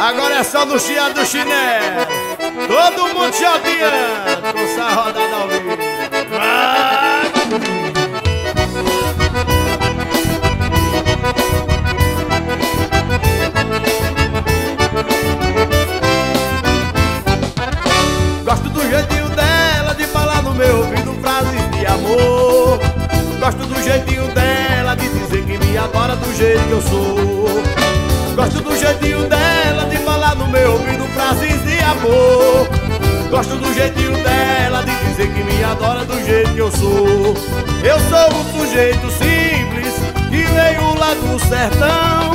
Agora é só no chia do chinelo. Todo mundo chateando com essa rodada ao vivo. Gosto do jeitinho dela de falar no meu ouvido frases de amor. Gosto do jeitinho dela de dizer que me adora do jeito que eu sou. Gosto do jeitinho dela de falar no meu ouvido frases de amor. Gosto do jeitinho dela de dizer que me adora do jeito que eu sou. Eu sou um sujeito simples que veio lá do sertão,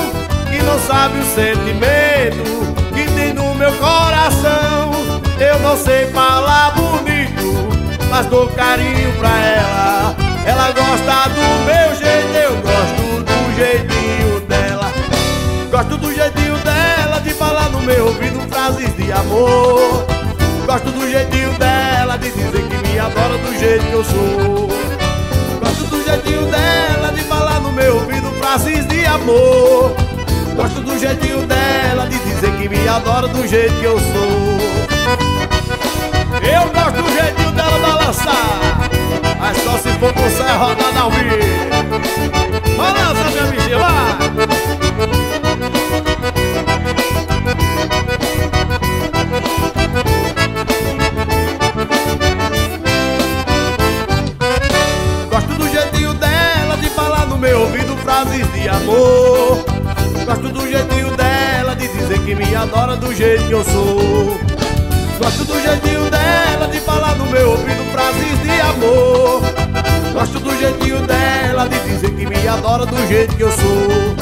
que não sabe o sentimento que tem no meu coração. Eu não sei falar bonito, mas dou carinho pra ela. Ela gosta do meu frases de amor. Gosto do jeitinho dela de dizer que me adora do jeito que eu sou. Gosto do jeitinho dela de falar no meu ouvido frases de amor. Gosto do jeitinho dela de dizer que me adora do jeito que eu sou. Eu gosto do jeitinho dela balançar, mas só se for com saia rodada ao vivo. Balança, minha bichinha, vai! Frases de amor. Gosto do jeitinho dela de dizer que me adora do jeito que eu sou. Gosto do jeitinho dela de falar no meu ouvido frases de amor. Gosto do jeitinho dela de dizer que me adora do jeito que eu sou.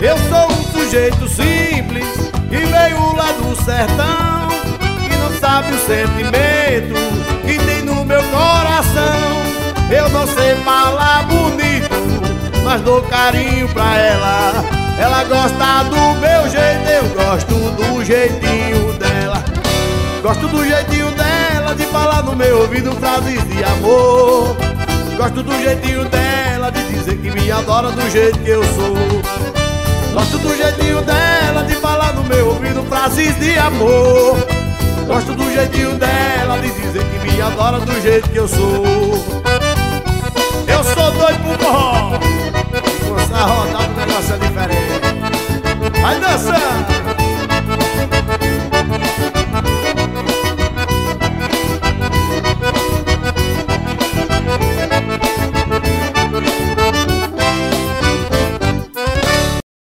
Eu sou um sujeito simples que veio lá do sertão, que não sabe o sentimento que tem no meu coração. Eu não sei falar bonito, mas dou carinho pra ela. Ela gosta do meu jeito, eu gosto do jeitinho dela. Gosto do jeitinho dela de falar no meu ouvido frases de amor. Gosto do jeitinho dela de dizer que me adora do jeito que eu sou. Gosto do jeitinho dela de falar no meu ouvido frases de amor. Gosto do jeitinho dela de dizer que me adora do jeito que eu sou. Eu sou doido pro forró. Força rodada,